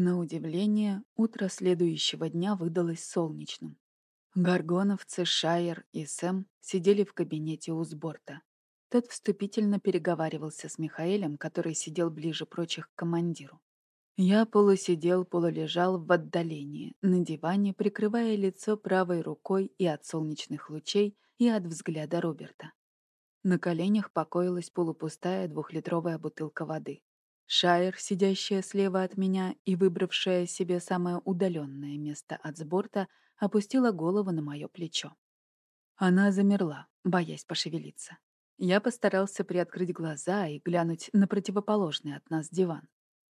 На удивление, утро следующего дня выдалось солнечным. Гаргоновцы, Шайер и Сэм сидели в кабинете у сборта. Тот вступительно переговаривался с Михаэлем, который сидел ближе прочих к командиру. Я полусидел, полулежал в отдалении, на диване, прикрывая лицо правой рукой и от солнечных лучей, и от взгляда Роберта. На коленях покоилась полупустая двухлитровая бутылка воды. Шайер, сидящая слева от меня и выбравшая себе самое удаленное место от сборта, опустила голову на мое плечо. Она замерла, боясь пошевелиться. Я постарался приоткрыть глаза и глянуть на противоположный от нас диван.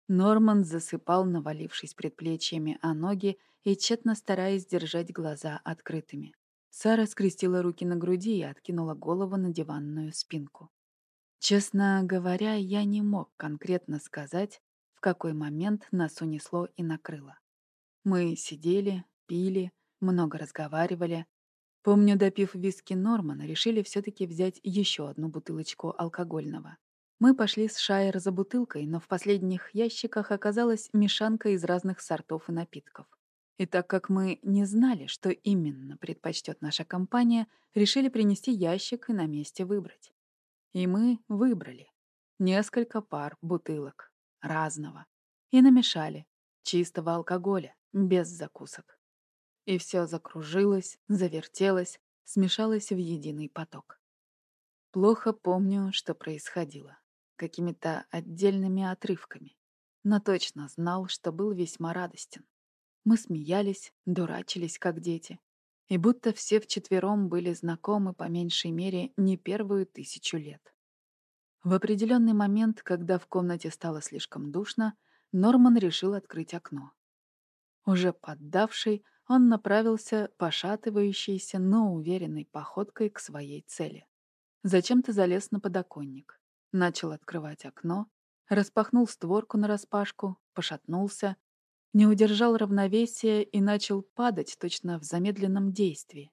Норман засыпал, навалившись предплечьями о ноги и тщетно стараясь держать глаза открытыми. Сара скрестила руки на груди и откинула голову на диванную спинку. Честно говоря, я не мог конкретно сказать, в какой момент нас унесло и накрыло. Мы сидели, пили, много разговаривали. Помню, допив виски Нормана, решили все таки взять еще одну бутылочку алкогольного. Мы пошли с Шайер за бутылкой, но в последних ящиках оказалась мешанка из разных сортов и напитков. И так как мы не знали, что именно предпочтет наша компания, решили принести ящик и на месте выбрать. И мы выбрали несколько пар бутылок разного и намешали чистого алкоголя, без закусок. И все закружилось, завертелось, смешалось в единый поток. Плохо помню, что происходило, какими-то отдельными отрывками, но точно знал, что был весьма радостен. Мы смеялись, дурачились, как дети, и будто все вчетвером были знакомы по меньшей мере не первую тысячу лет. В определенный момент, когда в комнате стало слишком душно, Норман решил открыть окно. Уже поддавший, он направился пошатывающейся, но уверенной походкой к своей цели. Зачем-то залез на подоконник, начал открывать окно, распахнул створку нараспашку, пошатнулся, не удержал равновесия и начал падать точно в замедленном действии.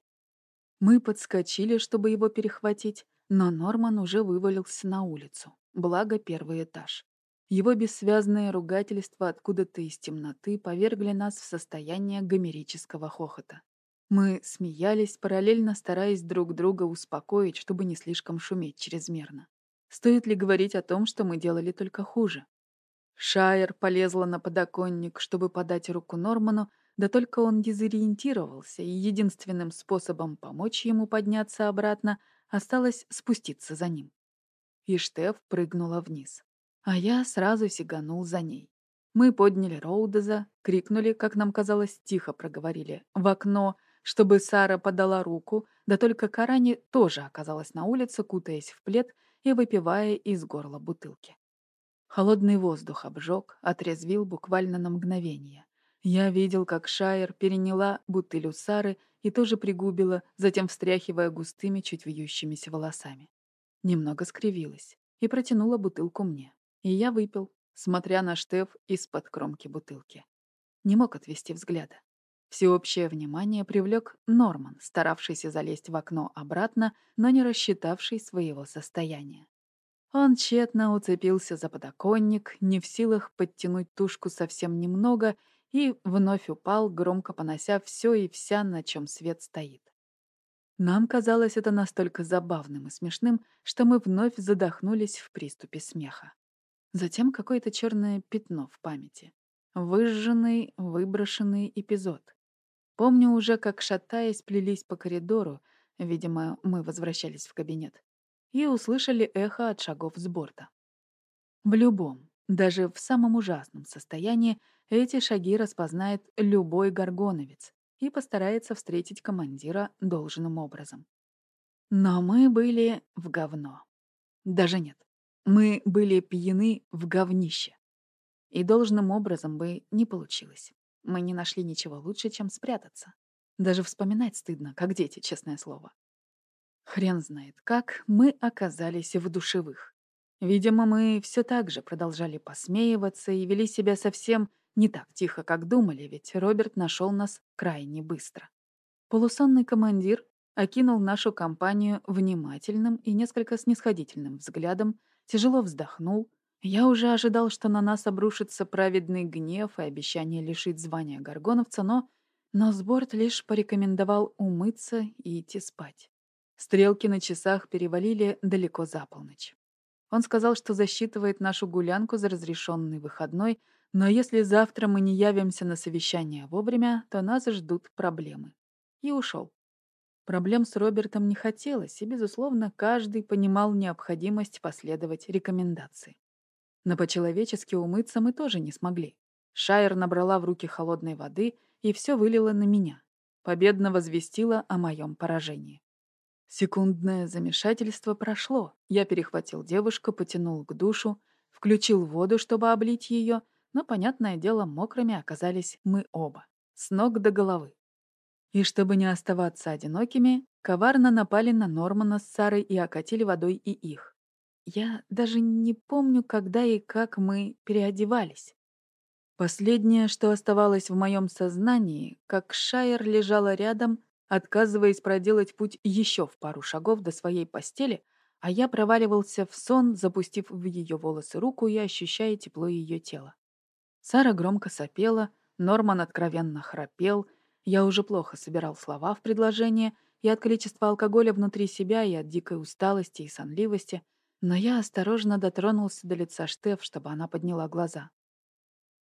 Мы подскочили, чтобы его перехватить, но Норман уже вывалился на улицу, благо первый этаж. Его бессвязное ругательство откуда-то из темноты повергли нас в состояние гомерического хохота. Мы смеялись, параллельно стараясь друг друга успокоить, чтобы не слишком шуметь чрезмерно. Стоит ли говорить о том, что мы делали только хуже? Шайер полезла на подоконник, чтобы подать руку Норману, да только он дезориентировался, и единственным способом помочь ему подняться обратно осталось спуститься за ним. И Штеф прыгнула вниз. А я сразу сиганул за ней. Мы подняли Роудеза, крикнули, как нам казалось, тихо проговорили, в окно, чтобы Сара подала руку, да только Карани тоже оказалась на улице, кутаясь в плед и выпивая из горла бутылки. Холодный воздух обжег, отрезвил буквально на мгновение. Я видел, как Шайер переняла бутыль у Сары и тоже пригубила, затем встряхивая густыми, чуть вьющимися волосами. Немного скривилась и протянула бутылку мне. И я выпил, смотря на Штеф из-под кромки бутылки. Не мог отвести взгляда. Всеобщее внимание привлек Норман, старавшийся залезть в окно обратно, но не рассчитавший своего состояния. Он тщетно уцепился за подоконник, не в силах подтянуть тушку совсем немного, и вновь упал, громко понося все и вся, на чем свет стоит. Нам казалось это настолько забавным и смешным, что мы вновь задохнулись в приступе смеха. Затем какое-то черное пятно в памяти. Выжженный, выброшенный эпизод. Помню уже, как, шатаясь, плелись по коридору, видимо, мы возвращались в кабинет, и услышали эхо от шагов с борта. В любом, даже в самом ужасном состоянии, эти шаги распознает любой горгоновец и постарается встретить командира должным образом. Но мы были в говно. Даже нет, мы были пьяны в говнище. И должным образом бы не получилось. Мы не нашли ничего лучше, чем спрятаться. Даже вспоминать стыдно, как дети, честное слово. Хрен знает как, мы оказались в душевых. Видимо, мы все так же продолжали посмеиваться и вели себя совсем не так тихо, как думали, ведь Роберт нашел нас крайне быстро. Полусонный командир окинул нашу компанию внимательным и несколько снисходительным взглядом, тяжело вздохнул, Я уже ожидал, что на нас обрушится праведный гнев и обещание лишить звания горгоновца, но... Но Сборт лишь порекомендовал умыться и идти спать. Стрелки на часах перевалили далеко за полночь. Он сказал, что засчитывает нашу гулянку за разрешенный выходной, но если завтра мы не явимся на совещание вовремя, то нас ждут проблемы. И ушел. Проблем с Робертом не хотелось, и, безусловно, каждый понимал необходимость последовать рекомендации. Но по-человечески умыться мы тоже не смогли. Шайер набрала в руки холодной воды и все вылила на меня. Победно возвестила о моем поражении. Секундное замешательство прошло. Я перехватил девушку, потянул к душу, включил воду, чтобы облить ее, но, понятное дело, мокрыми оказались мы оба, с ног до головы. И чтобы не оставаться одинокими, коварно напали на Нормана с Сарой и окатили водой и их. Я даже не помню, когда и как мы переодевались. Последнее, что оставалось в моем сознании, как Шайер лежала рядом отказываясь проделать путь еще в пару шагов до своей постели, а я проваливался в сон, запустив в ее волосы руку и ощущая тепло ее тела. Сара громко сопела, Норман откровенно храпел, я уже плохо собирал слова в предложение, и от количества алкоголя внутри себя, и от дикой усталости и сонливости, но я осторожно дотронулся до лица Штеф, чтобы она подняла глаза.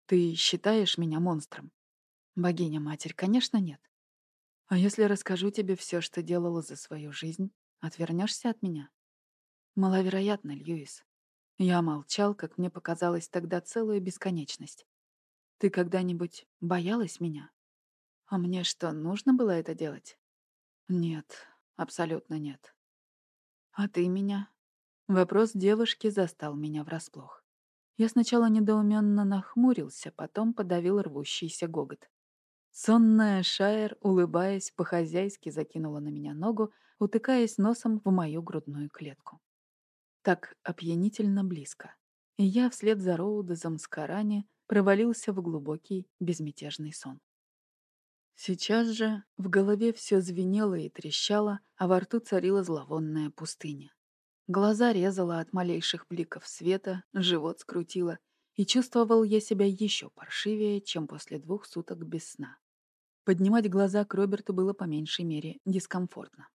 «Ты считаешь меня монстром?» «Богиня-матерь, конечно, нет. А если расскажу тебе все, что делала за свою жизнь, отвернешься от меня? Маловероятно, Льюис. Я молчал, как мне показалось тогда целую бесконечность. Ты когда-нибудь боялась меня? А мне что, нужно было это делать? Нет, абсолютно нет. А ты меня? Вопрос девушки застал меня врасплох. Я сначала недоуменно нахмурился, потом подавил рвущийся гогот. Сонная Шайер, улыбаясь, по-хозяйски закинула на меня ногу, утыкаясь носом в мою грудную клетку. Так опьянительно близко. И я вслед за Роудезом с Карани провалился в глубокий, безмятежный сон. Сейчас же в голове все звенело и трещало, а во рту царила зловонная пустыня. Глаза резало от малейших бликов света, живот скрутило, и чувствовал я себя еще паршивее, чем после двух суток без сна. Поднимать глаза к Роберту было по меньшей мере дискомфортно.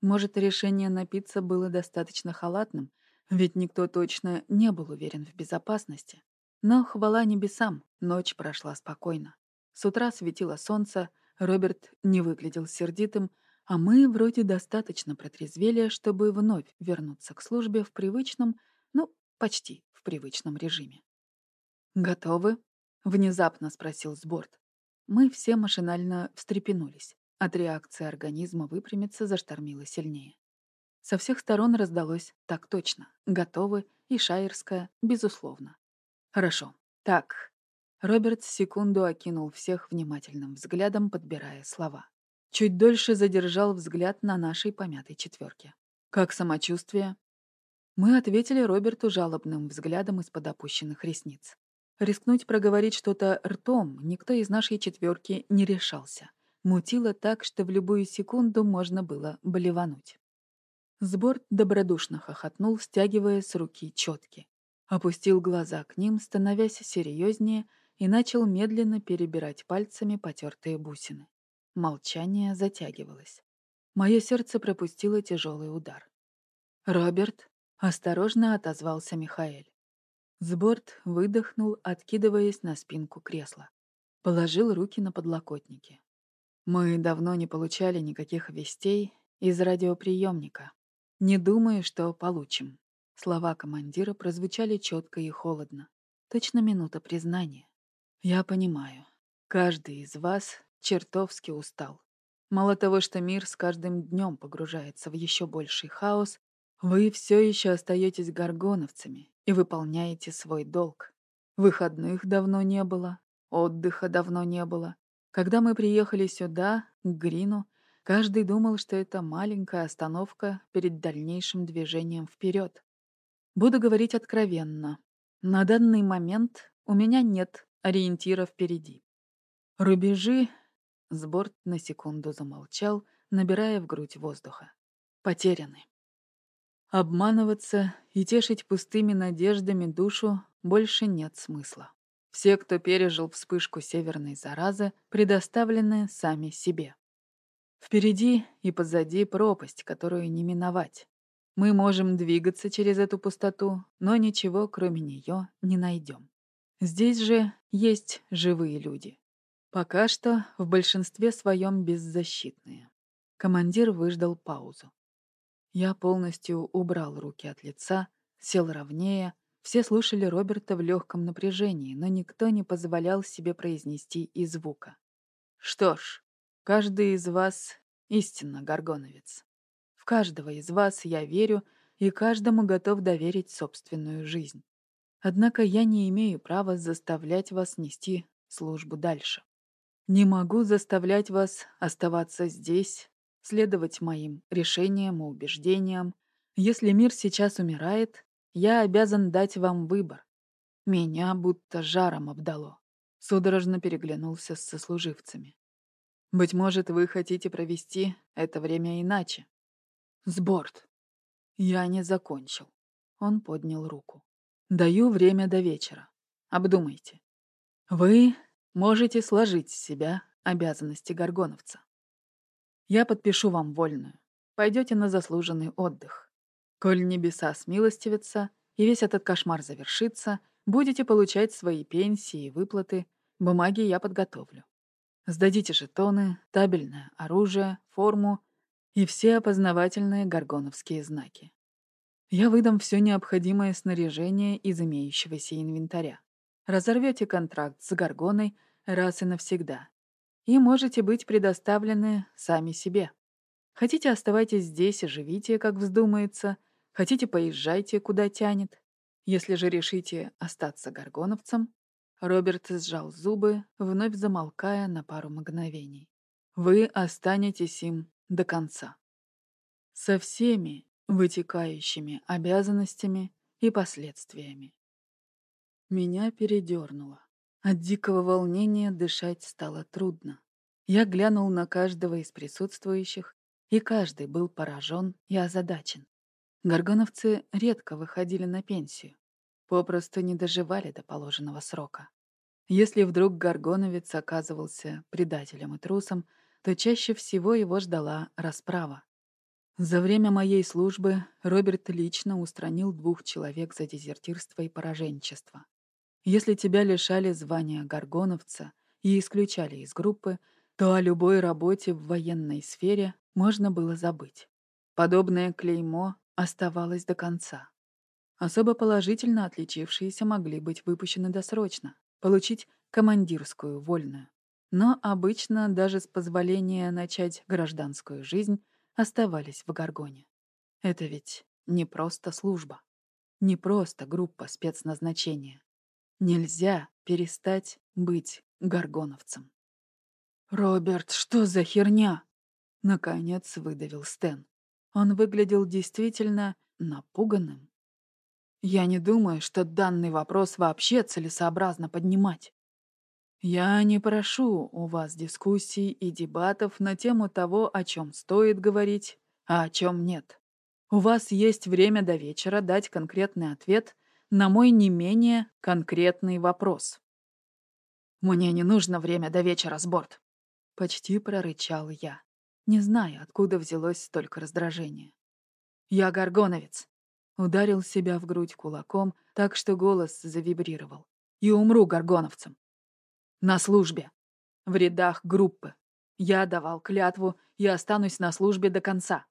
Может, решение напиться было достаточно халатным, ведь никто точно не был уверен в безопасности. Но, хвала небесам, ночь прошла спокойно. С утра светило солнце, Роберт не выглядел сердитым, а мы вроде достаточно протрезвели, чтобы вновь вернуться к службе в привычном, ну, почти в привычном режиме. «Готовы?» — внезапно спросил Сборд. Мы все машинально встрепенулись. От реакции организма выпрямиться заштормило сильнее. Со всех сторон раздалось «так точно», «готовы» и «шайерская», безусловно. «Хорошо. Так». Роберт секунду окинул всех внимательным взглядом, подбирая слова. Чуть дольше задержал взгляд на нашей помятой четверке. «Как самочувствие?» Мы ответили Роберту жалобным взглядом из-под опущенных ресниц. Рискнуть проговорить что-то ртом никто из нашей четверки не решался. Мутило так, что в любую секунду можно было блевануть. Сборд добродушно хохотнул, стягивая с руки четки. Опустил глаза к ним, становясь серьезнее, и начал медленно перебирать пальцами потертые бусины. Молчание затягивалось. Мое сердце пропустило тяжелый удар. «Роберт», — осторожно отозвался Михаэль. Сборд выдохнул, откидываясь на спинку кресла. Положил руки на подлокотники. Мы давно не получали никаких вестей из радиоприемника. Не думаю, что получим. Слова командира прозвучали четко и холодно. Точно минута признания. Я понимаю. Каждый из вас чертовски устал. Мало того, что мир с каждым днем погружается в еще больший хаос, вы все еще остаетесь горгоновцами и выполняете свой долг. Выходных давно не было, отдыха давно не было. Когда мы приехали сюда, к Грину, каждый думал, что это маленькая остановка перед дальнейшим движением вперед. Буду говорить откровенно. На данный момент у меня нет ориентира впереди. Рубежи... Сборд на секунду замолчал, набирая в грудь воздуха. Потеряны. Обманываться и тешить пустыми надеждами душу больше нет смысла. Все, кто пережил вспышку северной заразы, предоставлены сами себе. Впереди и позади пропасть, которую не миновать. Мы можем двигаться через эту пустоту, но ничего, кроме нее, не найдем. Здесь же есть живые люди. Пока что в большинстве своем беззащитные. Командир выждал паузу. Я полностью убрал руки от лица, сел ровнее. Все слушали Роберта в легком напряжении, но никто не позволял себе произнести и звука. Что ж, каждый из вас истинно горгоновец. В каждого из вас я верю и каждому готов доверить собственную жизнь. Однако я не имею права заставлять вас нести службу дальше. Не могу заставлять вас оставаться здесь, следовать моим решениям и убеждениям. Если мир сейчас умирает, я обязан дать вам выбор. Меня будто жаром обдало. Судорожно переглянулся с сослуживцами. Быть может, вы хотите провести это время иначе. Сборт. Я не закончил. Он поднял руку. Даю время до вечера. Обдумайте. Вы можете сложить с себя обязанности горгоновца. Я подпишу вам вольную. Пойдете на заслуженный отдых. Коль небеса смилостивятся, и весь этот кошмар завершится, будете получать свои пенсии и выплаты, бумаги я подготовлю. Сдадите жетоны, табельное оружие, форму и все опознавательные горгоновские знаки. Я выдам все необходимое снаряжение из имеющегося инвентаря. Разорвете контракт с Гаргоной раз и навсегда. И можете быть предоставлены сами себе. Хотите, оставайтесь здесь и живите, как вздумается. Хотите, поезжайте, куда тянет. Если же решите остаться горгоновцем, Роберт сжал зубы, вновь замолкая на пару мгновений. Вы останетесь им до конца. Со всеми вытекающими обязанностями и последствиями. Меня передернуло. От дикого волнения дышать стало трудно. Я глянул на каждого из присутствующих, и каждый был поражен и озадачен. Горгоновцы редко выходили на пенсию, попросту не доживали до положенного срока. Если вдруг горгоновец оказывался предателем и трусом, то чаще всего его ждала расправа. За время моей службы Роберт лично устранил двух человек за дезертирство и пораженчество. Если тебя лишали звания горгоновца и исключали из группы, то о любой работе в военной сфере можно было забыть. Подобное клеймо оставалось до конца. Особо положительно отличившиеся могли быть выпущены досрочно, получить командирскую вольную. Но обычно даже с позволения начать гражданскую жизнь оставались в Гаргоне. Это ведь не просто служба, не просто группа спецназначения. Нельзя перестать быть гаргоновцем. «Роберт, что за херня?» — наконец выдавил Стэн. Он выглядел действительно напуганным. «Я не думаю, что данный вопрос вообще целесообразно поднимать. Я не прошу у вас дискуссий и дебатов на тему того, о чем стоит говорить, а о чем нет. У вас есть время до вечера дать конкретный ответ на мой не менее конкретный вопрос. «Мне не нужно время до вечера, Сборд», — почти прорычал я, не зная, откуда взялось столько раздражения. «Я горгоновец», — ударил себя в грудь кулаком, так что голос завибрировал. «И умру горгоновцем. На службе. В рядах группы. Я давал клятву и останусь на службе до конца.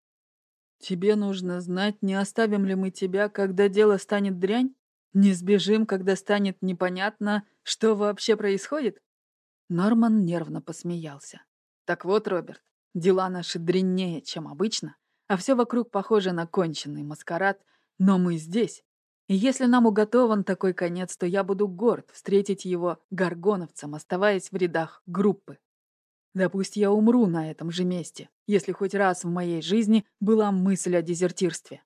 Тебе нужно знать, не оставим ли мы тебя, когда дело станет дрянь? Не сбежим, когда станет непонятно, что вообще происходит? Норман нервно посмеялся. Так вот, Роберт, дела наши дряннее, чем обычно, а все вокруг похоже на конченый маскарад, но мы здесь, и если нам уготован такой конец, то я буду горд встретить его горгоновцем, оставаясь в рядах группы. Да пусть я умру на этом же месте, если хоть раз в моей жизни была мысль о дезертирстве.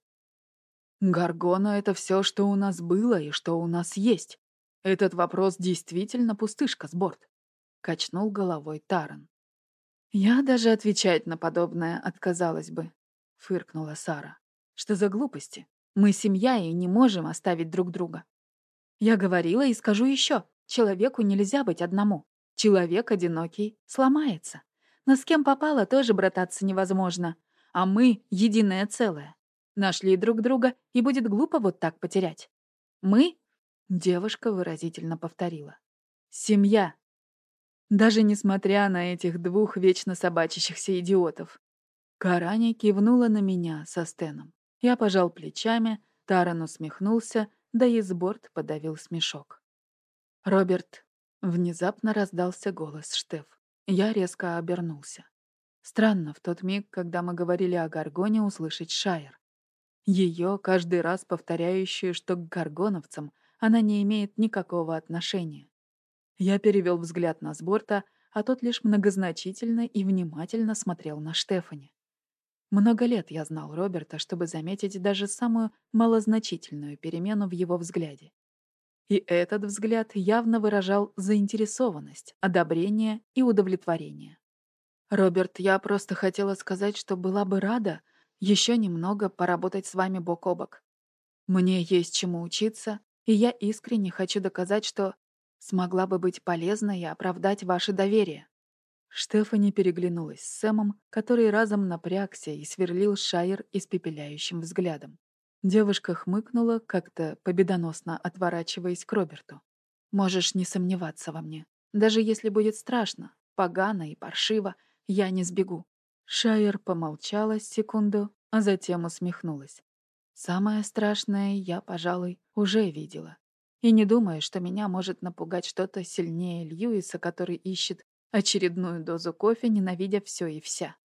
Гаргона — это все, что у нас было и что у нас есть. Этот вопрос действительно пустышка, Сборд. Качнул головой Таран. Я даже отвечать на подобное отказалась бы, фыркнула Сара. Что за глупости? Мы семья и не можем оставить друг друга. Я говорила и скажу еще. Человеку нельзя быть одному. Человек одинокий сломается. Но с кем попало, тоже брататься невозможно. А мы — единое целое. Нашли друг друга, и будет глупо вот так потерять. Мы — девушка выразительно повторила. Семья. Даже несмотря на этих двух вечно собачащихся идиотов. Карани кивнула на меня со Стеном. Я пожал плечами, Таран усмехнулся, да и сборд подавил смешок. «Роберт!» — внезапно раздался голос Штеф. Я резко обернулся. Странно в тот миг, когда мы говорили о Гаргоне, услышать Шайер. Ее, каждый раз повторяющую, что к гаргоновцам она не имеет никакого отношения. Я перевел взгляд на Сборта, а тот лишь многозначительно и внимательно смотрел на Штефани. Много лет я знал Роберта, чтобы заметить даже самую малозначительную перемену в его взгляде. И этот взгляд явно выражал заинтересованность, одобрение и удовлетворение. «Роберт, я просто хотела сказать, что была бы рада еще немного поработать с вами бок о бок. Мне есть чему учиться, и я искренне хочу доказать, что смогла бы быть полезной и оправдать ваше доверие. Штефани переглянулась с Сэмом, который разом напрягся и сверлил Шайер испепеляющим взглядом. Девушка хмыкнула, как-то победоносно отворачиваясь к Роберту. «Можешь не сомневаться во мне. Даже если будет страшно, погано и паршиво, я не сбегу». Шайер помолчала секунду, а затем усмехнулась. «Самое страшное я, пожалуй, уже видела. И не думаю, что меня может напугать что-то сильнее Льюиса, который ищет очередную дозу кофе, ненавидя все и вся.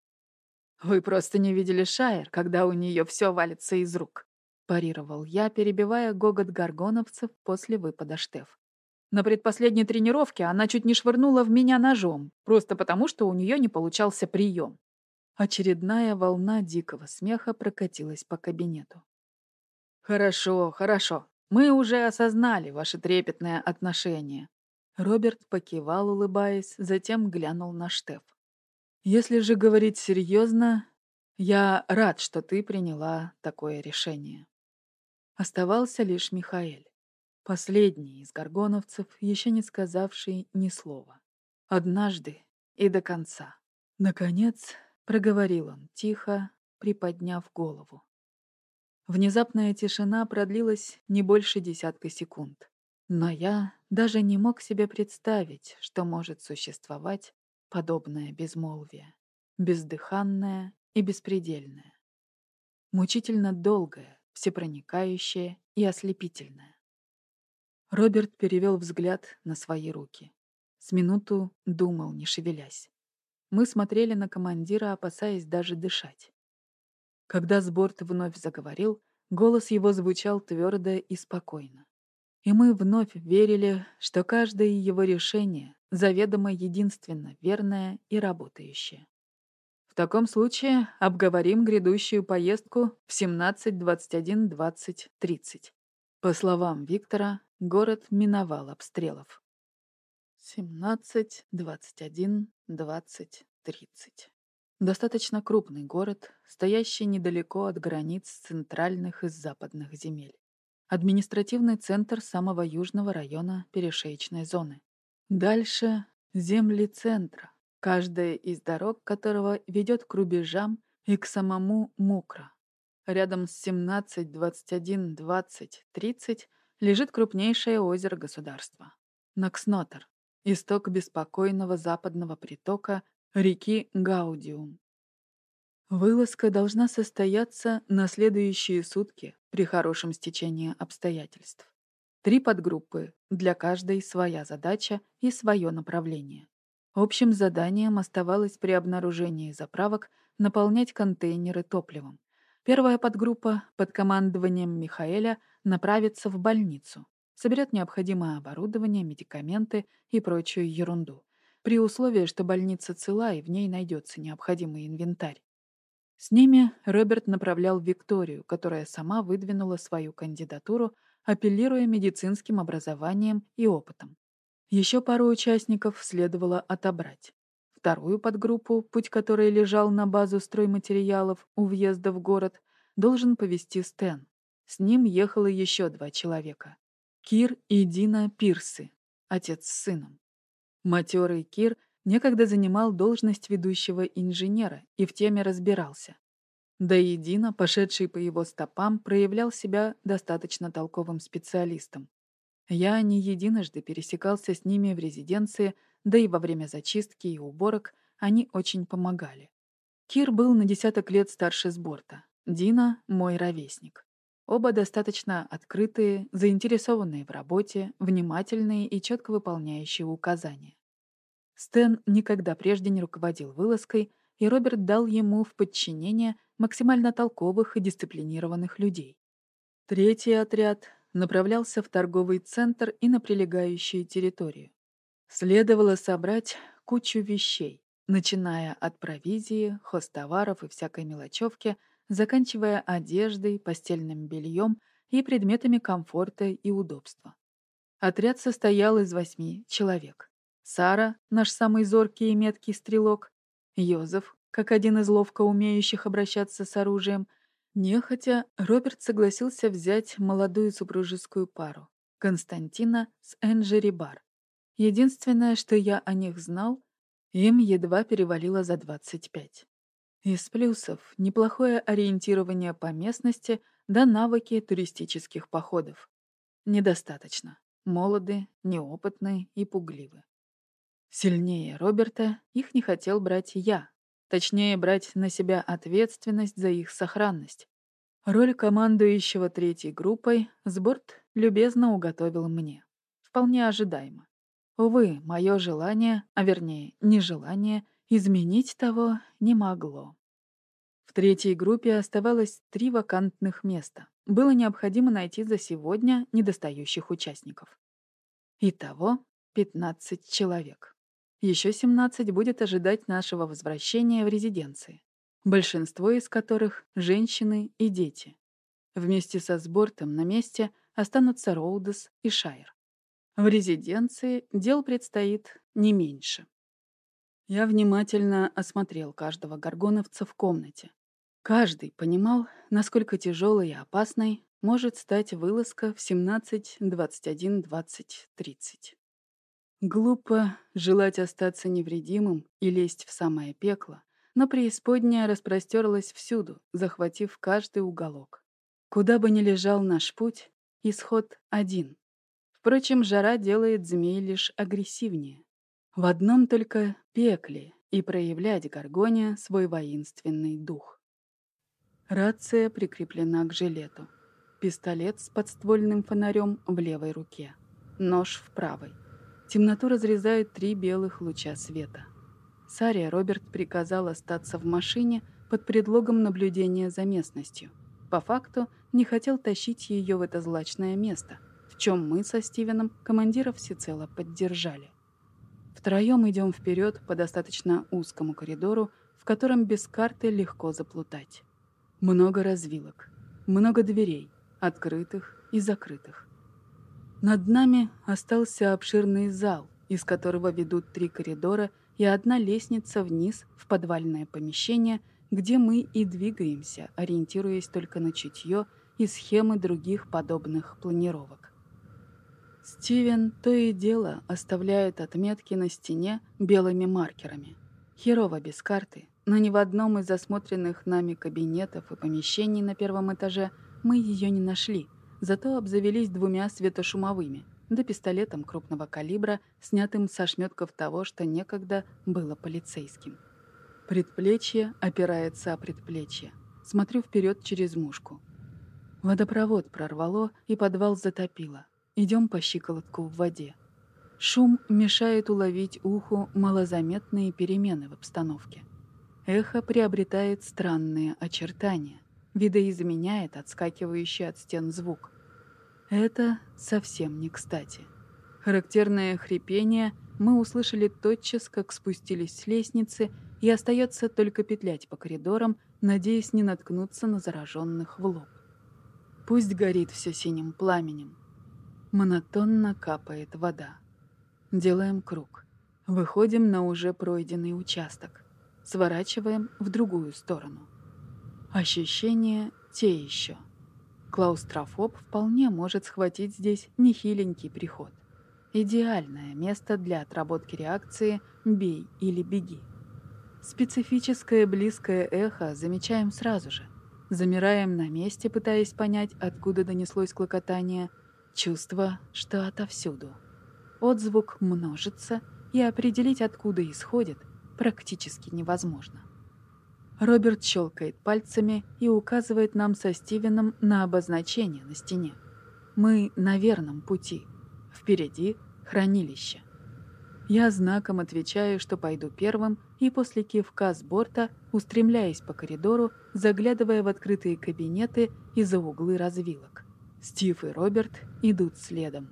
«Вы просто не видели Шайер, когда у нее все валится из рук», — парировал я, перебивая гогот горгоновцев после выпада Штеф. На предпоследней тренировке она чуть не швырнула в меня ножом, просто потому, что у нее не получался прием. Очередная волна дикого смеха прокатилась по кабинету. «Хорошо, хорошо. Мы уже осознали ваше трепетное отношение. Роберт покивал, улыбаясь, затем глянул на Штеф. «Если же говорить серьезно, я рад, что ты приняла такое решение». Оставался лишь Михаэль, последний из горгоновцев, еще не сказавший ни слова. Однажды и до конца. Наконец, проговорил он тихо, приподняв голову. Внезапная тишина продлилась не больше десятка секунд. Но я даже не мог себе представить, что может существовать подобное безмолвие, бездыханное и беспредельное. Мучительно долгое, всепроникающее и ослепительное. Роберт перевел взгляд на свои руки. С минуту думал, не шевелясь. Мы смотрели на командира, опасаясь даже дышать. Когда Сборт вновь заговорил, голос его звучал твердо и спокойно. И мы вновь верили, что каждое его решение заведомо единственно верное и работающее. В таком случае обговорим грядущую поездку в 17, 21, 20, 30. По словам Виктора, город миновал обстрелов. 17, 21, 20, 30. Достаточно крупный город, стоящий недалеко от границ центральных и западных земель административный центр самого южного района перешеечной зоны. Дальше — земли центра, каждая из дорог которого ведет к рубежам и к самому Мукра. Рядом с 17, 21, 20, 30 лежит крупнейшее озеро государства — Накснотер, исток беспокойного западного притока реки Гаудиум. Вылазка должна состояться на следующие сутки при хорошем стечении обстоятельств. Три подгруппы, для каждой своя задача и свое направление. Общим заданием оставалось при обнаружении заправок наполнять контейнеры топливом. Первая подгруппа под командованием Михаэля направится в больницу, соберет необходимое оборудование, медикаменты и прочую ерунду, при условии, что больница цела и в ней найдется необходимый инвентарь. С ними Роберт направлял Викторию, которая сама выдвинула свою кандидатуру, апеллируя медицинским образованием и опытом. Еще пару участников следовало отобрать. Вторую подгруппу, путь которой лежал на базу стройматериалов у въезда в город, должен повезти Стэн. С ним ехало еще два человека. Кир и Дина Пирсы, отец с сыном. Матерый Кир некогда занимал должность ведущего инженера и в теме разбирался. Да и Дина, пошедший по его стопам, проявлял себя достаточно толковым специалистом. Я не единожды пересекался с ними в резиденции, да и во время зачистки и уборок они очень помогали. Кир был на десяток лет старше сборта. Дина — мой ровесник. Оба достаточно открытые, заинтересованные в работе, внимательные и четко выполняющие указания. Стэн никогда прежде не руководил вылазкой, и Роберт дал ему в подчинение максимально толковых и дисциплинированных людей. Третий отряд направлялся в торговый центр и на прилегающую территорию. Следовало собрать кучу вещей, начиная от провизии, хостоваров и всякой мелочевки – заканчивая одеждой, постельным бельем и предметами комфорта и удобства. Отряд состоял из восьми человек. Сара, наш самый зоркий и меткий стрелок, Йозеф, как один из ловко умеющих обращаться с оружием, нехотя Роберт согласился взять молодую супружескую пару — Константина с Энджи Рибар. Единственное, что я о них знал, им едва перевалило за 25. Из плюсов – неплохое ориентирование по местности да навыки туристических походов. Недостаточно. Молоды, неопытны и пугливы. Сильнее Роберта их не хотел брать я, точнее брать на себя ответственность за их сохранность. Роль командующего третьей группой Сборт любезно уготовил мне. Вполне ожидаемо. Увы, мое желание, а вернее, нежелание, Изменить того не могло. В третьей группе оставалось три вакантных места. Было необходимо найти за сегодня недостающих участников. Итого 15 человек. Еще 17 будет ожидать нашего возвращения в резиденции, большинство из которых — женщины и дети. Вместе со сбортом на месте останутся Роудес и Шайер. В резиденции дел предстоит не меньше. Я внимательно осмотрел каждого горгоновца в комнате. Каждый понимал, насколько тяжелой и опасной может стать вылазка в 17, 21, 20, 30. Глупо желать остаться невредимым и лезть в самое пекло, но преисподняя распростерлась всюду, захватив каждый уголок. Куда бы ни лежал наш путь, исход один. Впрочем, жара делает змей лишь агрессивнее. В одном только пекле и проявлять Гаргония свой воинственный дух. Рация прикреплена к жилету. Пистолет с подствольным фонарем в левой руке. Нож в правой. Темноту разрезают три белых луча света. Саре Роберт приказал остаться в машине под предлогом наблюдения за местностью. По факту не хотел тащить ее в это злачное место, в чем мы со Стивеном командира всецело поддержали. Втроем идем вперед по достаточно узкому коридору, в котором без карты легко заплутать. Много развилок, много дверей, открытых и закрытых. Над нами остался обширный зал, из которого ведут три коридора и одна лестница вниз в подвальное помещение, где мы и двигаемся, ориентируясь только на чутье и схемы других подобных планировок. Стивен то и дело оставляет отметки на стене белыми маркерами. Херово без карты, но ни в одном из осмотренных нами кабинетов и помещений на первом этаже мы ее не нашли, зато обзавелись двумя светошумовыми, да пистолетом крупного калибра, снятым со шметков того, что некогда было полицейским. Предплечье опирается о предплечье. Смотрю вперед через мушку. Водопровод прорвало и подвал затопило. Идем по щиколотку в воде. Шум мешает уловить уху малозаметные перемены в обстановке. Эхо приобретает странные очертания, видоизменяет отскакивающий от стен звук. Это совсем не кстати. Характерное хрипение мы услышали тотчас, как спустились с лестницы, и остается только петлять по коридорам, надеясь не наткнуться на зараженных в лоб. Пусть горит все синим пламенем, Монотонно капает вода. Делаем круг. Выходим на уже пройденный участок. Сворачиваем в другую сторону. Ощущение те еще. Клаустрофоб вполне может схватить здесь нехиленький приход. Идеальное место для отработки реакции «бей или беги». Специфическое близкое эхо замечаем сразу же. Замираем на месте, пытаясь понять, откуда донеслось клокотание. Чувство, что отовсюду. Отзвук множится, и определить, откуда исходит, практически невозможно. Роберт щелкает пальцами и указывает нам со Стивеном на обозначение на стене. Мы на верном пути. Впереди хранилище. Я знаком отвечаю, что пойду первым, и после кивка с борта устремляюсь по коридору, заглядывая в открытые кабинеты и за углы развилок. Стив и Роберт идут следом.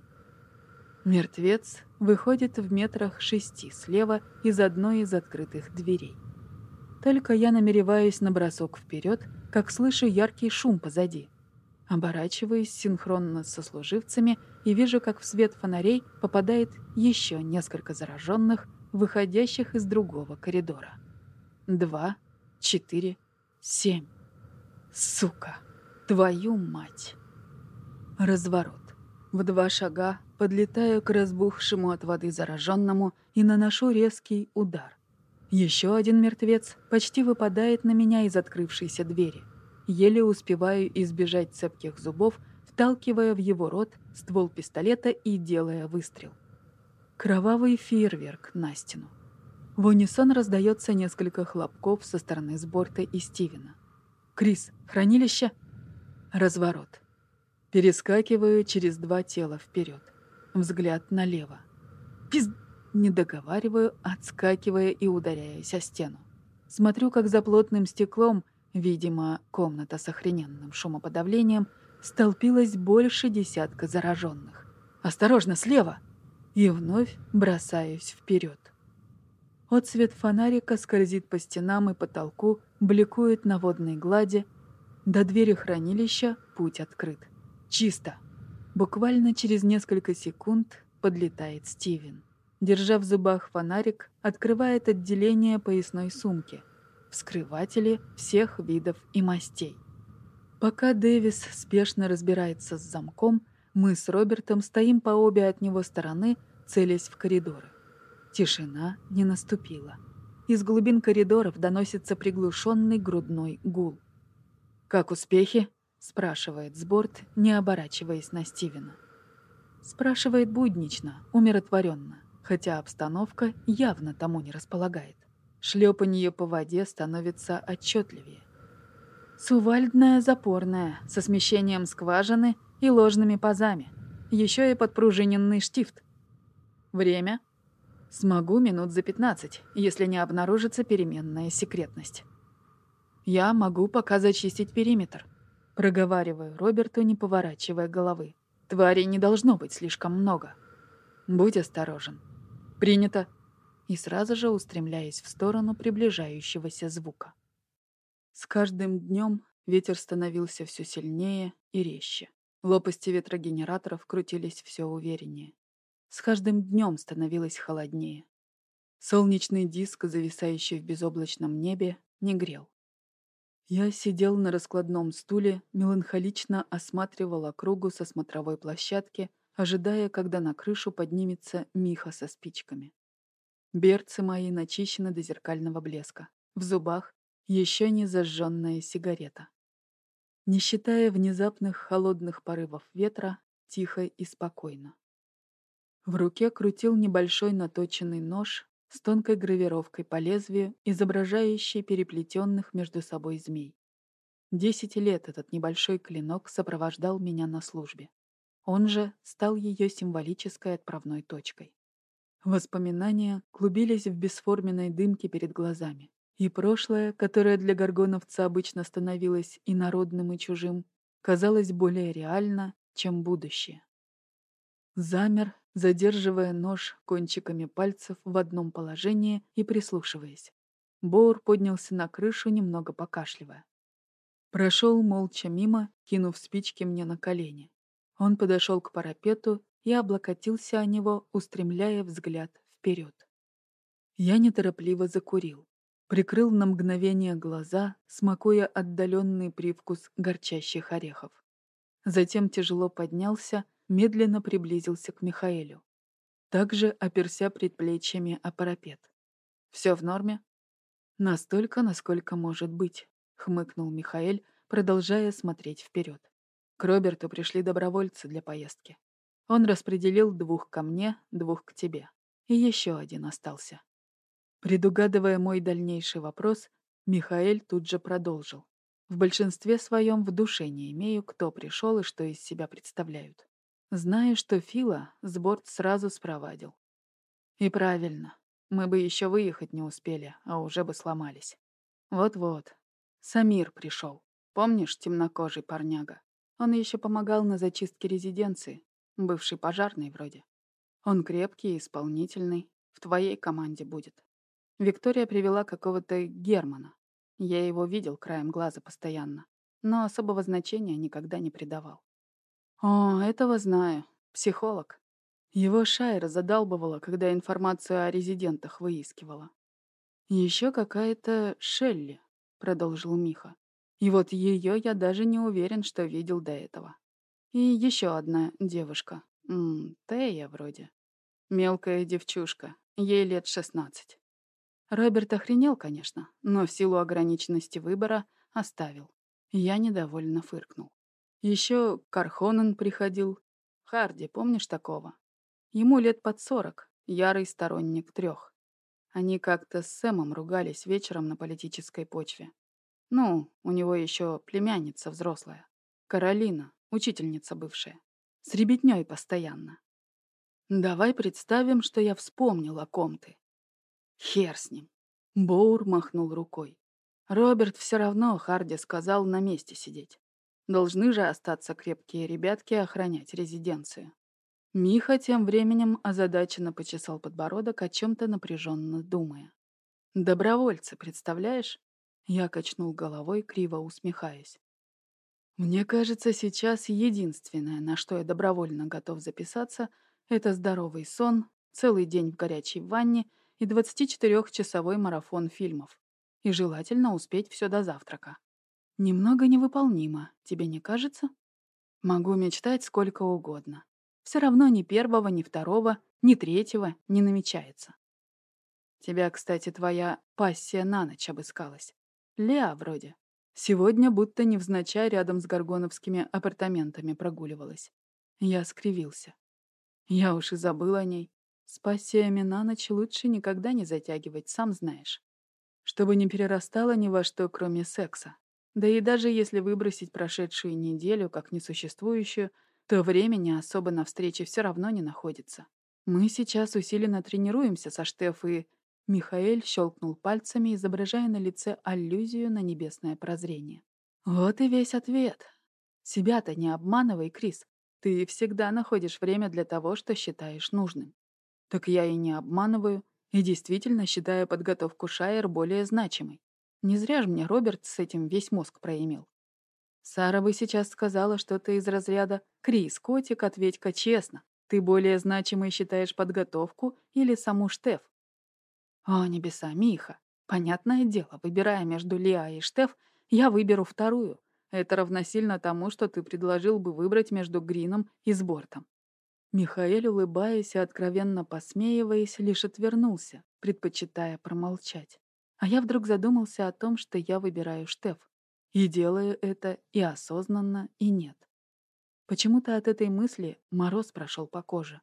Мертвец выходит в метрах шести слева из одной из открытых дверей. Только я намереваюсь на бросок вперед, как слышу яркий шум позади. Оборачиваюсь синхронно со служивцами и вижу, как в свет фонарей попадает еще несколько зараженных, выходящих из другого коридора. Два, четыре, семь. Сука! Твою мать! Разворот. В два шага подлетаю к разбухшему от воды зараженному и наношу резкий удар. Еще один мертвец почти выпадает на меня из открывшейся двери. Еле успеваю избежать цепких зубов, вталкивая в его рот ствол пистолета и делая выстрел. Кровавый фейерверк на стену. В унисон раздается несколько хлопков со стороны Сборта и Стивена. «Крис, хранилище?» Разворот. Перескакиваю через два тела вперед. Взгляд налево. Пиз... Не договариваю, отскакивая и ударяясь о стену. Смотрю, как за плотным стеклом, видимо, комната с охрененным шумоподавлением, столпилось больше десятка зараженных. «Осторожно, слева!» И вновь бросаюсь вперед. Отцвет фонарика скользит по стенам и потолку, бликует на водной глади. До двери хранилища путь открыт. Чисто. Буквально через несколько секунд подлетает Стивен держа в зубах фонарик, открывает отделение поясной сумки. Вскрыватели всех видов и мастей. Пока Дэвис спешно разбирается с замком, мы с Робертом стоим по обе от него стороны, целясь в коридоры. Тишина не наступила. Из глубин коридоров доносится приглушенный грудной гул. «Как успехи?» — спрашивает Сборд, не оборачиваясь на Стивена. Спрашивает буднично, умиротворенно хотя обстановка явно тому не располагает. Шлепанье по воде становится отчетливее. Сувальдная запорная, со смещением скважины и ложными пазами. Еще и подпружиненный штифт. Время? Смогу минут за 15, если не обнаружится переменная секретность. Я могу пока зачистить периметр. Проговариваю Роберту, не поворачивая головы. Тварей не должно быть слишком много. Будь осторожен. «Принято!» и сразу же устремляясь в сторону приближающегося звука. С каждым днем ветер становился все сильнее и резче. Лопасти ветрогенераторов крутились все увереннее. С каждым днем становилось холоднее. Солнечный диск, зависающий в безоблачном небе, не грел. Я сидел на раскладном стуле, меланхолично осматривал округу со смотровой площадки ожидая, когда на крышу поднимется Миха со спичками. Берцы мои начищены до зеркального блеска. В зубах еще не зажженная сигарета. Не считая внезапных холодных порывов ветра, тихо и спокойно. В руке крутил небольшой наточенный нож с тонкой гравировкой по лезвию, изображающей переплетенных между собой змей. Десять лет этот небольшой клинок сопровождал меня на службе. Он же стал ее символической отправной точкой. Воспоминания клубились в бесформенной дымке перед глазами. И прошлое, которое для горгоновца обычно становилось и народным, и чужим, казалось более реально, чем будущее. Замер, задерживая нож кончиками пальцев в одном положении и прислушиваясь. Боур поднялся на крышу, немного покашливая. Прошел молча мимо, кинув спички мне на колени. Он подошел к парапету и облокотился о него, устремляя взгляд вперед. Я неторопливо закурил. Прикрыл на мгновение глаза, смакуя отдаленный привкус горчащих орехов. Затем тяжело поднялся, медленно приблизился к Михаэлю. Также оперся предплечьями о парапет. «Все в норме?» «Настолько, насколько может быть», — хмыкнул Михаэль, продолжая смотреть вперед. К Роберту пришли добровольцы для поездки. Он распределил двух ко мне, двух к тебе. И еще один остался. Предугадывая мой дальнейший вопрос, Михаэль тут же продолжил. В большинстве своем в душе не имею, кто пришел и что из себя представляют. Знаю, что Фила с борт сразу спровадил. И правильно. Мы бы еще выехать не успели, а уже бы сломались. Вот-вот. Самир пришел. Помнишь, темнокожий парняга? Он еще помогал на зачистке резиденции. Бывший пожарный вроде. Он крепкий и исполнительный. В твоей команде будет. Виктория привела какого-то Германа. Я его видел краем глаза постоянно, но особого значения никогда не придавал. О, этого знаю. Психолог. Его Шайра задалбывала, когда информацию о резидентах выискивала. Еще какая-то Шелли, продолжил Миха. И вот ее я даже не уверен, что видел до этого. И еще одна девушка. М -м, Тея вроде. Мелкая девчушка. Ей лет шестнадцать. Роберт охренел, конечно, но в силу ограниченности выбора оставил. Я недовольно фыркнул. Еще Кархонен приходил. Харди, помнишь такого? Ему лет под сорок, ярый сторонник трех. Они как-то с Сэмом ругались вечером на политической почве. Ну, у него еще племянница взрослая. Каролина, учительница бывшая. С ребятней постоянно. Давай представим, что я вспомнил о ком ты. Хер с ним. Боур махнул рукой. Роберт все равно, Харди сказал, на месте сидеть. Должны же остаться крепкие ребятки охранять резиденцию. Миха тем временем озадаченно почесал подбородок, о чем-то напряженно думая. «Добровольцы, представляешь? Я качнул головой, криво усмехаясь. Мне кажется, сейчас единственное, на что я добровольно готов записаться, это здоровый сон, целый день в горячей ванне и 24-часовой марафон фильмов. И желательно успеть все до завтрака. Немного невыполнимо, тебе не кажется? Могу мечтать сколько угодно. Все равно ни первого, ни второго, ни третьего не намечается. Тебя, кстати, твоя пассия на ночь обыскалась. Леа вроде. Сегодня будто невзначай рядом с горгоновскими апартаментами прогуливалась. Я скривился. Я уж и забыл о ней. С пассиями на ночь лучше никогда не затягивать, сам знаешь. Чтобы не перерастало ни во что, кроме секса. Да и даже если выбросить прошедшую неделю как несуществующую, то времени особо на встречи все равно не находится. Мы сейчас усиленно тренируемся со Штеф и Михаэль щелкнул пальцами, изображая на лице аллюзию на небесное прозрение. «Вот и весь ответ. Себя-то не обманывай, Крис. Ты всегда находишь время для того, что считаешь нужным. Так я и не обманываю, и действительно считаю подготовку Шайер более значимой. Не зря же мне Роберт с этим весь мозг проимел. Сара бы сейчас сказала что-то из разряда «Крис, котик, ответь-ка честно. Ты более значимой считаешь подготовку или саму Штеф?» О, небеса, Миха. Понятное дело, выбирая между Лиа и Штеф, я выберу вторую. Это равносильно тому, что ты предложил бы выбрать между Грином и Сбортом. Михаэль, улыбаясь и откровенно посмеиваясь, лишь отвернулся, предпочитая промолчать. А я вдруг задумался о том, что я выбираю Штеф. И делаю это и осознанно, и нет. Почему-то от этой мысли мороз прошел по коже.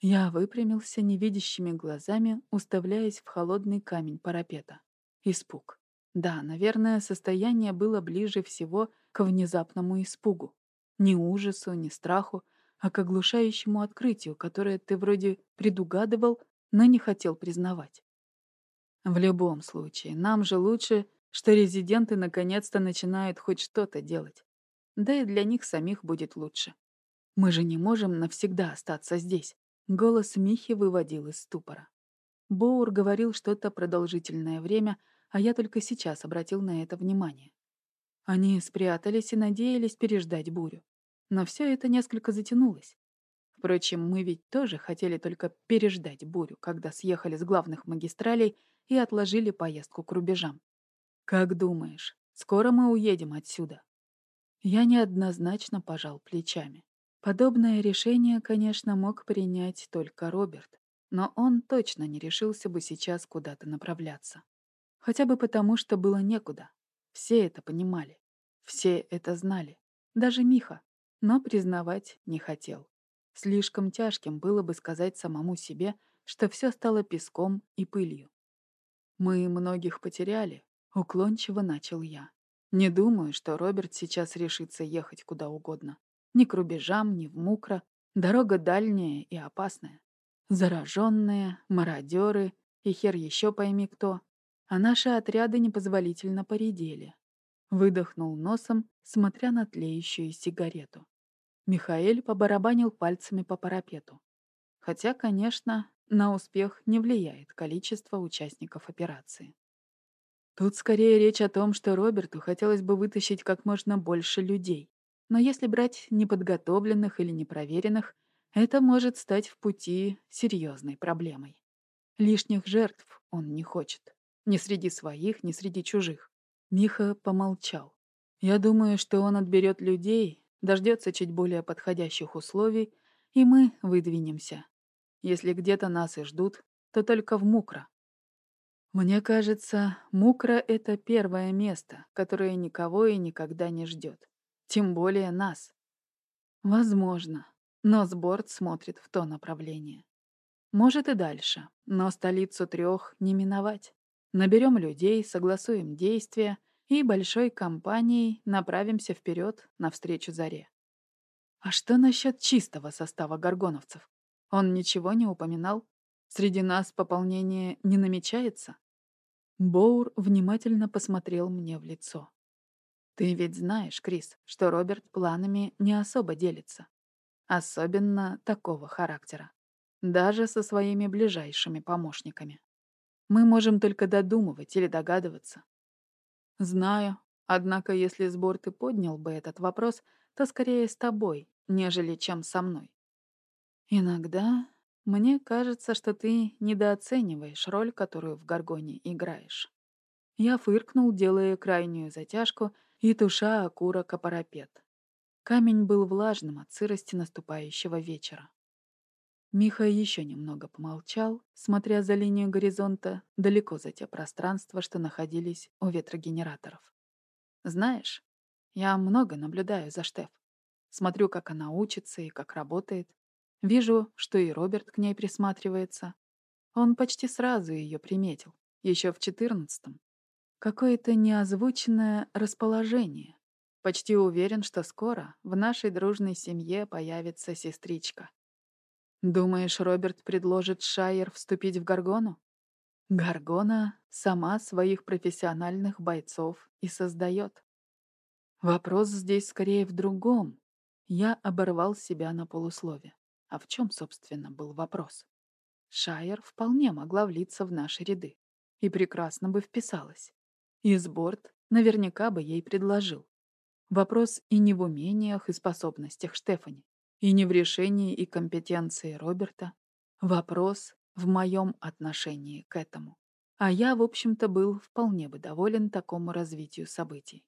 Я выпрямился невидящими глазами, уставляясь в холодный камень парапета. Испуг. Да, наверное, состояние было ближе всего к внезапному испугу. Ни ужасу, ни страху, а к оглушающему открытию, которое ты вроде предугадывал, но не хотел признавать. В любом случае, нам же лучше, что резиденты наконец-то начинают хоть что-то делать. Да и для них самих будет лучше. Мы же не можем навсегда остаться здесь. Голос Михи выводил из ступора. Боур говорил что-то продолжительное время, а я только сейчас обратил на это внимание. Они спрятались и надеялись переждать бурю. Но все это несколько затянулось. Впрочем, мы ведь тоже хотели только переждать бурю, когда съехали с главных магистралей и отложили поездку к рубежам. Как думаешь, скоро мы уедем отсюда? Я неоднозначно пожал плечами. Подобное решение, конечно, мог принять только Роберт, но он точно не решился бы сейчас куда-то направляться. Хотя бы потому, что было некуда. Все это понимали. Все это знали. Даже Миха. Но признавать не хотел. Слишком тяжким было бы сказать самому себе, что все стало песком и пылью. «Мы многих потеряли», — уклончиво начал я. «Не думаю, что Роберт сейчас решится ехать куда угодно. Ни к рубежам, ни в Мукро. Дорога дальняя и опасная. Зараженные, мародеры и хер еще пойми кто. А наши отряды непозволительно поредели. Выдохнул носом, смотря на тлеющую сигарету. Михаэль побарабанил пальцами по парапету. Хотя, конечно, на успех не влияет количество участников операции. Тут скорее речь о том, что Роберту хотелось бы вытащить как можно больше людей. Но если брать неподготовленных или непроверенных, это может стать в пути серьезной проблемой. Лишних жертв он не хочет. Ни среди своих, ни среди чужих. Миха помолчал. Я думаю, что он отберет людей, дождется чуть более подходящих условий, и мы выдвинемся. Если где-то нас и ждут, то только в Мукро. Мне кажется, Мукро — это первое место, которое никого и никогда не ждет. Тем более нас. Возможно, но сборд смотрит в то направление. Может и дальше, но столицу трех не миновать. Наберем людей, согласуем действия и большой компанией направимся вперед навстречу заре. А что насчет чистого состава горгоновцев? Он ничего не упоминал? Среди нас пополнение не намечается? Боур внимательно посмотрел мне в лицо. Ты ведь знаешь, Крис, что Роберт планами не особо делится. Особенно такого характера. Даже со своими ближайшими помощниками. Мы можем только додумывать или догадываться, Знаю. Однако, если сбор ты поднял бы этот вопрос, то скорее с тобой, нежели чем со мной. Иногда мне кажется, что ты недооцениваешь роль, которую в Гаргоне играешь. Я фыркнул, делая крайнюю затяжку и туша окурок о парапет. Камень был влажным от сырости наступающего вечера. Миха еще немного помолчал, смотря за линию горизонта, далеко за те пространства, что находились у ветрогенераторов. «Знаешь, я много наблюдаю за Штеф. Смотрю, как она учится и как работает. Вижу, что и Роберт к ней присматривается. Он почти сразу ее приметил, еще в четырнадцатом. Какое-то неозвученное расположение. Почти уверен, что скоро в нашей дружной семье появится сестричка. Думаешь, Роберт предложит Шайер вступить в Гаргону? Гаргона сама своих профессиональных бойцов и создает. Вопрос здесь скорее в другом. Я оборвал себя на полуслове. А в чем, собственно, был вопрос? Шайер вполне могла влиться в наши ряды и прекрасно бы вписалась. И сборд наверняка бы ей предложил. Вопрос и не в умениях и способностях Штефани и не в решении и компетенции Роберта. Вопрос в моем отношении к этому. А я, в общем-то, был вполне бы доволен такому развитию событий.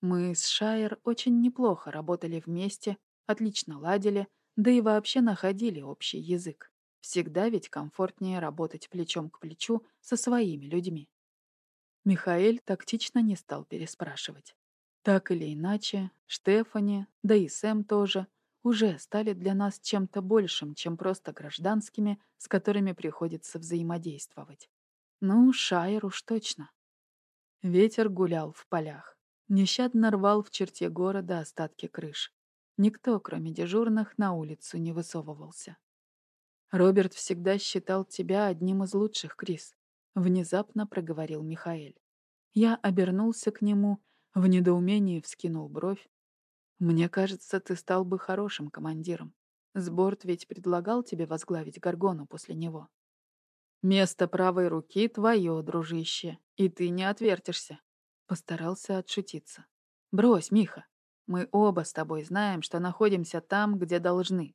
Мы с Шайер очень неплохо работали вместе, отлично ладили, да и вообще находили общий язык. Всегда ведь комфортнее работать плечом к плечу со своими людьми. Михаэль тактично не стал переспрашивать. Так или иначе, Штефани, да и Сэм тоже, уже стали для нас чем-то большим, чем просто гражданскими, с которыми приходится взаимодействовать. Ну, Шайер уж точно. Ветер гулял в полях. Нещадно рвал в черте города остатки крыш. Никто, кроме дежурных, на улицу не высовывался. «Роберт всегда считал тебя одним из лучших, Крис», — внезапно проговорил Михаэль. Я обернулся к нему, в недоумении вскинул бровь, мне кажется, ты стал бы хорошим командиром. Сборд ведь предлагал тебе возглавить Гаргону после него. Место правой руки твое, дружище, и ты не отвертишься. Постарался отшутиться. Брось, Миха. Мы оба с тобой знаем, что находимся там, где должны.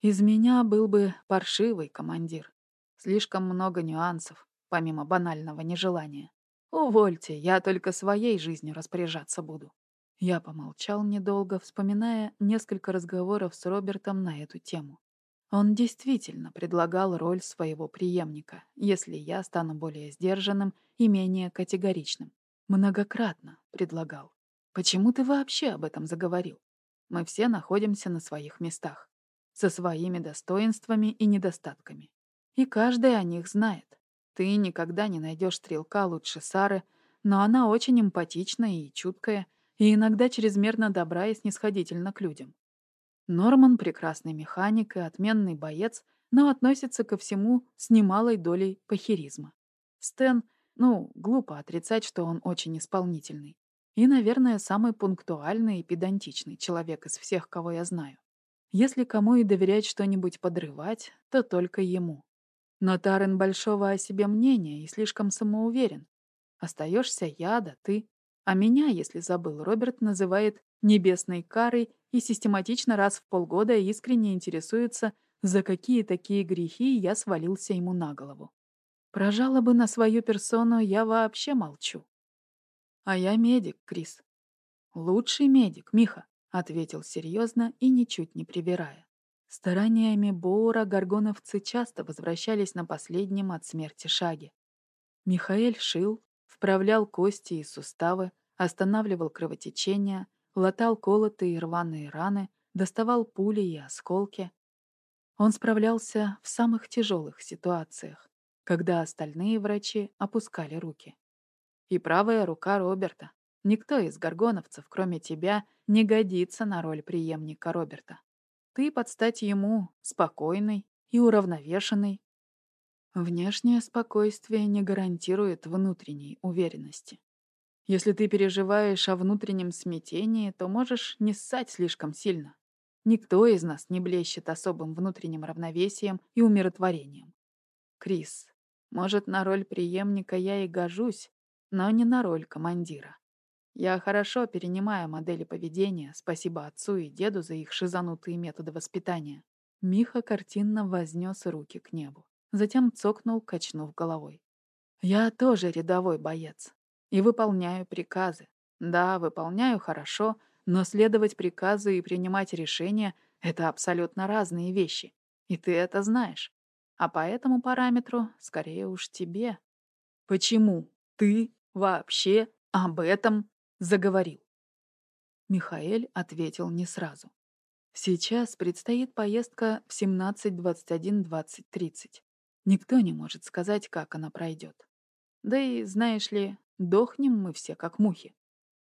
Из меня был бы паршивый командир. Слишком много нюансов, помимо банального нежелания. Увольте, я только своей жизнью распоряжаться буду. Я помолчал недолго, вспоминая несколько разговоров с Робертом на эту тему. Он действительно предлагал роль своего преемника, если я стану более сдержанным и менее категоричным. Многократно предлагал. Почему ты вообще об этом заговорил? Мы все находимся на своих местах, со своими достоинствами и недостатками. И каждый о них знает. Ты никогда не найдешь стрелка лучше Сары, но она очень эмпатичная и чуткая, и иногда чрезмерно добра и снисходительна к людям. Норман — прекрасный механик и отменный боец, но относится ко всему с немалой долей похеризма. Стэн, ну, глупо отрицать, что он очень исполнительный. И, наверное, самый пунктуальный и педантичный человек из всех, кого я знаю. Если кому и доверять что-нибудь подрывать, то только ему. Но Тарен большого о себе мнения и слишком самоуверен. Остаешься я, да ты. А меня, если забыл, Роберт называет небесной карой и систематично раз в полгода искренне интересуется, за какие такие грехи я свалился ему на голову. Про жалобы на свою персону я вообще молчу. А я медик, Крис. Лучший медик, Миха, ответил серьезно и ничуть не привирая. Стараниями Боура горгоновцы часто возвращались на последнем от смерти шаге. Михаэль шил, вправлял кости и суставы, останавливал кровотечение, латал колотые и рваные раны, доставал пули и осколки. Он справлялся в самых тяжелых ситуациях, когда остальные врачи опускали руки. И правая рука Роберта. Никто из горгоновцев, кроме тебя, не годится на роль преемника Роберта. Ты под стать ему спокойный и уравновешенный, Внешнее спокойствие не гарантирует внутренней уверенности. Если ты переживаешь о внутреннем смятении, то можешь не ссать слишком сильно. Никто из нас не блещет особым внутренним равновесием и умиротворением. Крис, может, на роль преемника я и гожусь, но не на роль командира. Я хорошо перенимаю модели поведения, спасибо отцу и деду за их шизанутые методы воспитания. Миха картинно вознес руки к небу затем цокнул, качнув головой. «Я тоже рядовой боец и выполняю приказы. Да, выполняю хорошо, но следовать приказу и принимать решения — это абсолютно разные вещи, и ты это знаешь. А по этому параметру скорее уж тебе. Почему ты вообще об этом заговорил?» Михаэль ответил не сразу. Сейчас предстоит поездка в 17-21-20-30. Никто не может сказать, как она пройдет. Да и, знаешь ли, дохнем мы все, как мухи.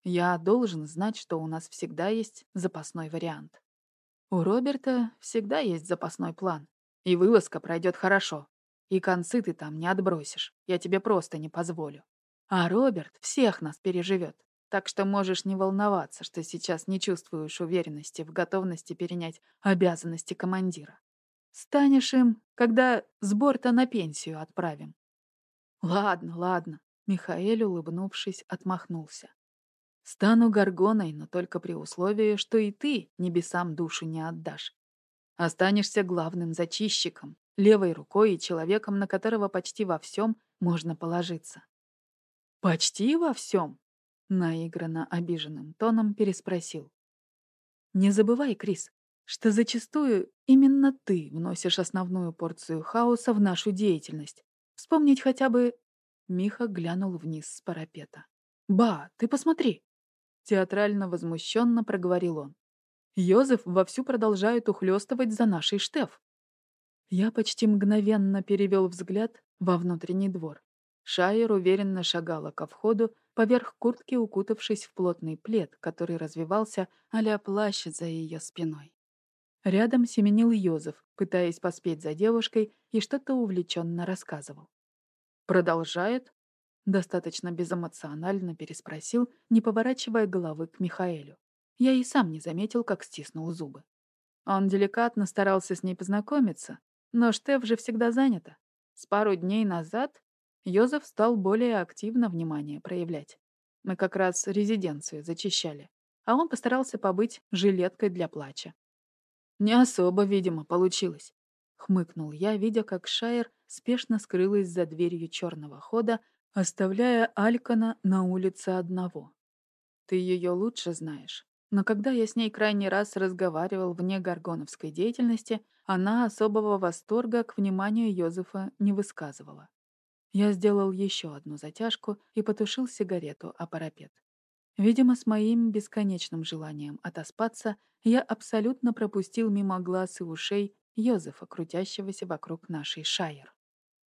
Я должен знать, что у нас всегда есть запасной вариант. У Роберта всегда есть запасной план. И вылазка пройдет хорошо. И концы ты там не отбросишь. Я тебе просто не позволю. А Роберт всех нас переживет. Так что можешь не волноваться, что сейчас не чувствуешь уверенности в готовности перенять обязанности командира. Станешь им, когда с борта на пенсию отправим. Ладно, ладно. Михаэль, улыбнувшись, отмахнулся. Стану горгоной, но только при условии, что и ты небесам душу не отдашь. Останешься главным зачищиком, левой рукой и человеком, на которого почти во всем можно положиться. «Почти во всем?» — наигранно обиженным тоном переспросил. «Не забывай, Крис, что зачастую именно ты вносишь основную порцию хаоса в нашу деятельность. Вспомнить хотя бы... Миха глянул вниз с парапета. «Ба, ты посмотри!» Театрально возмущенно проговорил он. Йозеф вовсю продолжает ухлёстывать за нашей Штеф. Я почти мгновенно перевел взгляд во внутренний двор. Шайер уверенно шагала ко входу, поверх куртки укутавшись в плотный плед, который развивался а плащ за ее спиной. Рядом семенил Йозеф, пытаясь поспеть за девушкой, и что-то увлеченно рассказывал. «Продолжает?» Достаточно безэмоционально переспросил, не поворачивая головы к Михаэлю. Я и сам не заметил, как стиснул зубы. Он деликатно старался с ней познакомиться, но Штеф же всегда занята. С пару дней назад Йозеф стал более активно внимание проявлять. Мы как раз резиденцию зачищали, а он постарался побыть жилеткой для плача. Не особо, видимо, получилось. Хмыкнул я, видя, как Шайер спешно скрылась за дверью черного хода, оставляя Алькона на улице одного. Ты ее лучше знаешь. Но когда я с ней крайний раз разговаривал вне горгоновской деятельности, она особого восторга к вниманию Йозефа не высказывала. Я сделал еще одну затяжку и потушил сигарету о парапет. Видимо, с моим бесконечным желанием отоспаться я абсолютно пропустил мимо глаз и ушей Йозефа, крутящегося вокруг нашей шайер.